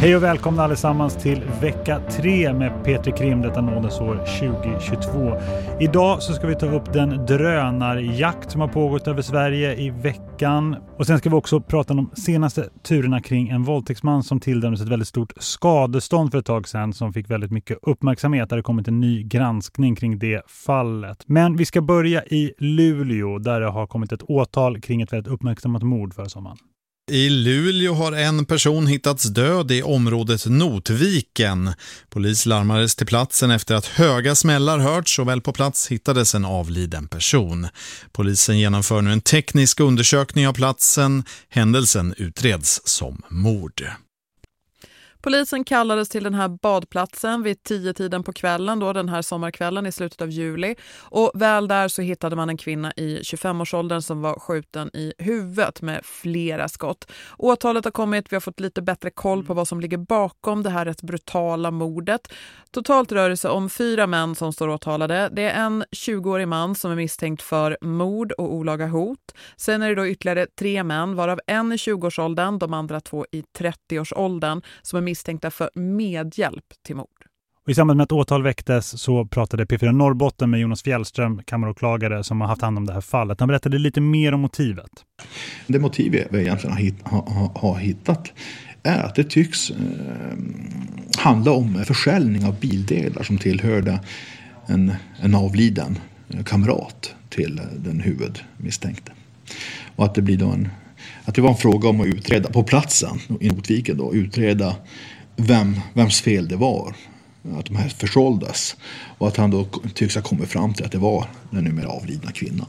Hej och välkomna allesammans till vecka 3 med Peter Krim detta nådens år 2022. Idag så ska vi ta upp den drönarjakt som har pågått över Sverige i veckan. Och sen ska vi också prata om de senaste turerna kring en våldtäktsman som tilldömdes ett väldigt stort skadestånd för ett tag sedan som fick väldigt mycket uppmärksamhet. Det har kommit en ny granskning kring det fallet. Men vi ska börja i Luleå där det har kommit ett åtal kring ett väldigt uppmärksammat mord förra sommaren. I Luleå har en person hittats död i området Notviken. Polis larmades till platsen efter att höga smällar hörts och väl på plats hittades en avliden person. Polisen genomför nu en teknisk undersökning av platsen. Händelsen utreds som mord. Polisen kallades till den här badplatsen vid tio tiden på kvällen, då den här sommarkvällen i slutet av juli. Och väl där så hittade man en kvinna i 25-årsåldern som var skjuten i huvudet med flera skott. Åtalet har kommit, vi har fått lite bättre koll på vad som ligger bakom det här rätt brutala mordet. Totalt rör det sig om fyra män som står åtalade. Det är en 20-årig man som är misstänkt för mord och olaga hot. Sen är det då ytterligare tre män, varav en i 20-årsåldern, de andra två i 30-årsåldern, som är misstänkta för medhjälp till mord. Och I samband med att åtal väcktes så pratade P4 Norrbotten med Jonas Fjällström, kammaråklagare som har haft hand om det här fallet. Han berättade lite mer om motivet. Det motiv vi egentligen har, har hittat är att det tycks eh, handla om försäljning av bildelar som tillhörde en, en avliden kamrat till den huvudmisstänkte. Och att det blir då en att det var en fråga om att utreda på platsen i Notviken då, utreda vem, vems fel det var att de här försåldes och att han då tycks ha kommit fram till att det var den numera avlidna kvinnan.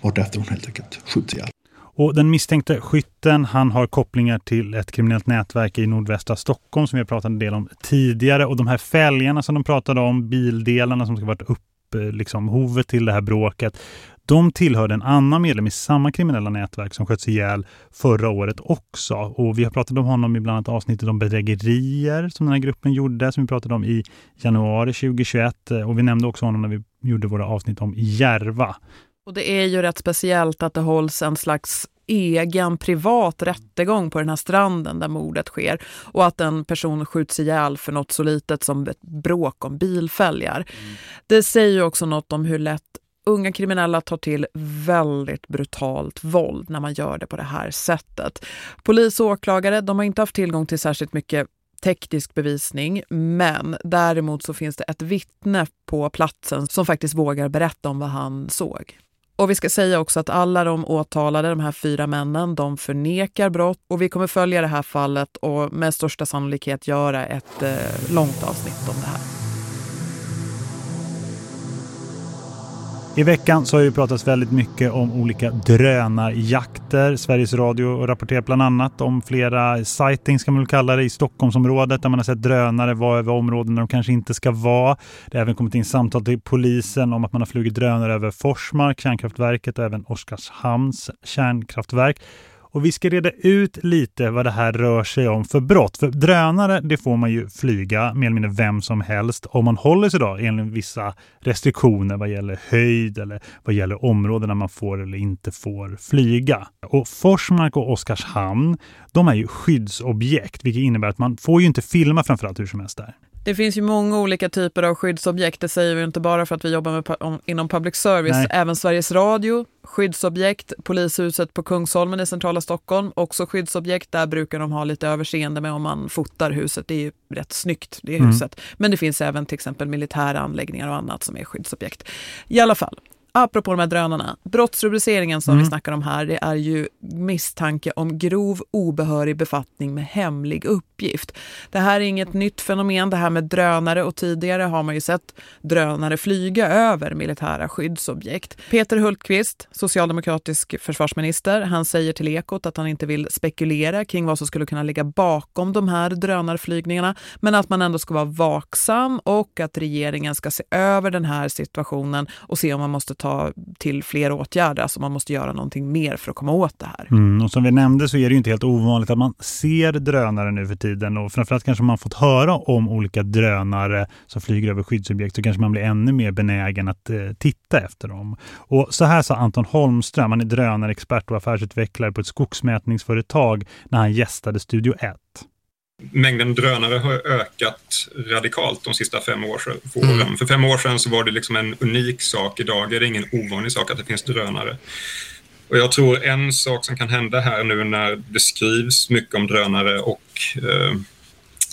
Vartefter hon helt enkelt skjuts ihjäl. Och den misstänkte skytten, han har kopplingar till ett kriminellt nätverk i nordvästra Stockholm som vi har pratat en del om tidigare. Och de här fälgarna som de pratade om, bildelarna som ska varit upp eh, liksom hovet till det här bråket. De tillhörde en annan medlem i samma kriminella nätverk som sköts ihjäl förra året också. Och vi har pratat om honom i bland annat avsnittet om bedrägerier som den här gruppen gjorde, som vi pratade om i januari 2021. Och vi nämnde också honom när vi gjorde våra avsnitt om Järva. Och det är ju rätt speciellt att det hålls en slags egen privat rättegång på den här stranden där mordet sker och att en person skjuts ihjäl för något så litet som ett bråk om bilfälgar. Mm. Det säger också något om hur lätt unga kriminella tar till väldigt brutalt våld när man gör det på det här sättet. Polis och åklagare de har inte haft tillgång till särskilt mycket teknisk bevisning men däremot så finns det ett vittne på platsen som faktiskt vågar berätta om vad han såg. Och vi ska säga också att alla de åtalade, de här fyra männen, de förnekar brott och vi kommer följa det här fallet och med största sannolikhet göra ett eh, långt avsnitt om det här. I veckan så har det pratats väldigt mycket om olika drönarjakter. Sveriges Radio rapporterar bland annat om flera sightings kan man kalla det i Stockholmsområdet där man har sett drönare vara över områden där de kanske inte ska vara. Det har även kommit in samtal till polisen om att man har flugit drönare över Forsmark, kärnkraftverket och även Oskarshamns kärnkraftverk. Och vi ska reda ut lite vad det här rör sig om för brott. För drönare, det får man ju flyga mer eller mindre vem som helst om man håller sig då enligt vissa restriktioner vad gäller höjd eller vad gäller områden där man får eller inte får flyga. Och Forsmark och Oskarshamn, de är ju skyddsobjekt, vilket innebär att man får ju inte filma framförallt hur som helst där. Det finns ju många olika typer av skyddsobjekt. Det säger vi inte bara för att vi jobbar med, inom public service. Nej. Även Sveriges Radio, skyddsobjekt. Polishuset på Kungsholmen i centrala Stockholm, också skyddsobjekt. Där brukar de ha lite överseende med om man fotar huset. Det är ju rätt snyggt, det mm. huset. Mm. Men det finns även till exempel militära anläggningar och annat som är skyddsobjekt. I alla fall, apropå de här drönarna, brottsrubriceringen som mm. vi snackar om här, det är ju misstanke om grov obehörig befattning med hemlig uppgift. Det här är inget nytt fenomen, det här med drönare och tidigare har man ju sett drönare flyga över militära skyddsobjekt. Peter Hultqvist, socialdemokratisk försvarsminister, han säger till Ekot att han inte vill spekulera kring vad som skulle kunna ligga bakom de här drönarflygningarna, men att man ändå ska vara vaksam och att regeringen ska se över den här situationen och se om man måste ta till fler åtgärder. Alltså man måste göra någonting mer för att komma åt det här. Mm, och som vi nämnde så är det ju inte helt ovanligt att man ser drönare nu för tiden. Och framförallt kanske man fått höra om olika drönare som flyger över skyddsobjekt. Så kanske man blir ännu mer benägen att eh, titta efter dem. Och så här sa Anton Holmström, han är drönarexpert och affärsutvecklare på ett skogsmätningsföretag när han gästade Studio 1 mängden drönare har ökat radikalt de sista fem åren. Mm. För fem år sedan så var det liksom en unik sak. Idag är det ingen ovanlig sak att det finns drönare. Och jag tror en sak som kan hända här nu när det skrivs mycket om drönare och eh,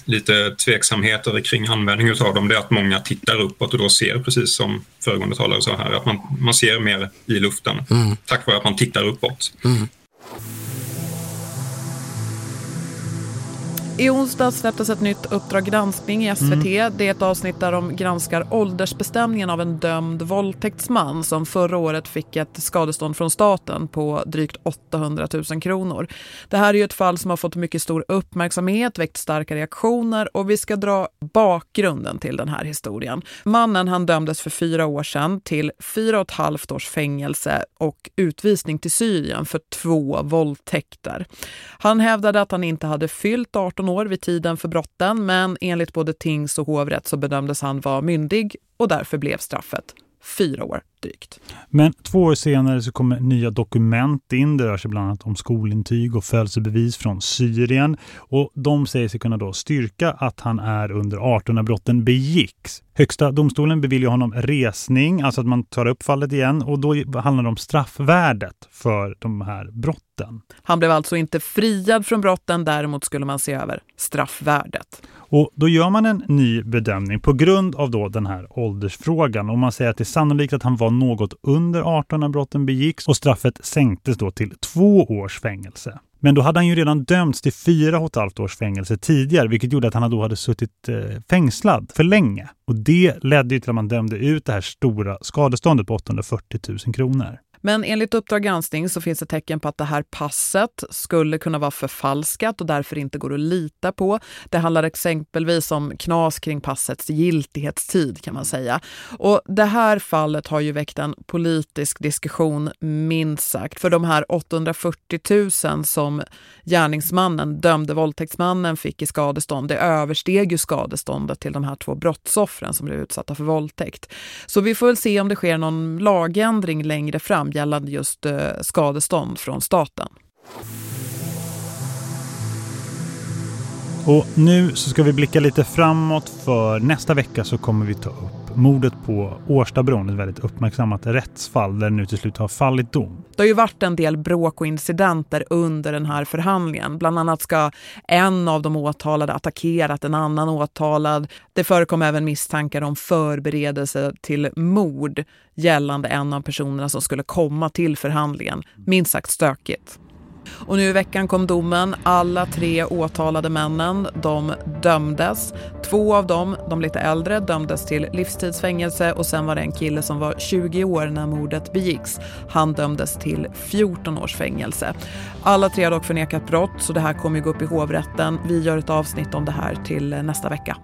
lite tveksamheter kring användning av dem, det är att många tittar uppåt och då ser, precis som föregående talare sa här, att man, man ser mer i luften mm. tack vare att man tittar uppåt. Mm. I onsdag släpptes ett nytt Uppdrag granskning i SVT. Mm. Det är ett avsnitt där de granskar åldersbestämningen av en dömd våldtäktsman som förra året fick ett skadestånd från staten på drygt 800 000 kronor. Det här är ju ett fall som har fått mycket stor uppmärksamhet, väckt starka reaktioner och vi ska dra bakgrunden till den här historien. Mannen han dömdes för fyra år sedan till fyra och ett halvt års fängelse och utvisning till Syrien för två våldtäkter. Han hävdade att han inte hade fyllt 18 år vid tiden för brotten men enligt både tings och hovrätt så bedömdes han vara myndig och därför blev straffet fyra år drygt. Men två år senare så kommer nya dokument in. Det rör sig bland annat om skolintyg och födelsebevis från Syrien. Och de säger sig kunna då styrka att han är under 18 när brotten begicks. Högsta domstolen beviljar honom resning, alltså att man tar upp fallet igen. Och då handlar det om straffvärdet för de här brotten. Han blev alltså inte friad från brotten, däremot skulle man se över straffvärdet. Och då gör man en ny bedömning på grund av då den här åldersfrågan. Och man säger att det är sannolikt att han var något under 18 när brotten begicks och straffet sänktes då till två års fängelse. Men då hade han ju redan dömts till fyra och ett halvt års fängelse tidigare vilket gjorde att han då hade suttit eh, fängslad för länge. Och det ledde till att man dömde ut det här stora skadeståndet på 840 000 kronor. Men enligt Uppdrag granskning så finns det tecken på att det här passet skulle kunna vara förfalskat och därför inte går att lita på. Det handlar exempelvis om knas kring passets giltighetstid kan man säga. Och det här fallet har ju väckt en politisk diskussion minst sagt. För de här 840 000 som gärningsmannen, dömde våldtäktsmannen, fick i skadestånd, det översteg ju skadeståndet till de här två brottsoffren som blev utsatta för våldtäkt. Så vi får väl se om det sker någon lagändring längre fram gällande just eh, skadestånd från staten. Och nu så ska vi blicka lite framåt för nästa vecka så kommer vi ta upp mordet på Årstabron, ett väldigt uppmärksammat rättsfall där nu till slut har fallit dom. Det har ju varit en del bråk och incidenter under den här förhandlingen. Bland annat ska en av de åtalade attackerat en annan åtalad. Det förekom även misstankar om förberedelse till mord gällande en av personerna som skulle komma till förhandlingen. Minst sagt stökigt. Och nu i veckan kom domen. Alla tre åtalade männen, de dömdes. Två av dem, de lite äldre, dömdes till livstidsfängelse och sen var det en kille som var 20 år när mordet begicks. Han dömdes till 14 års fängelse. Alla tre har dock förnekat brott så det här kommer ju gå upp i hovrätten. Vi gör ett avsnitt om det här till nästa vecka.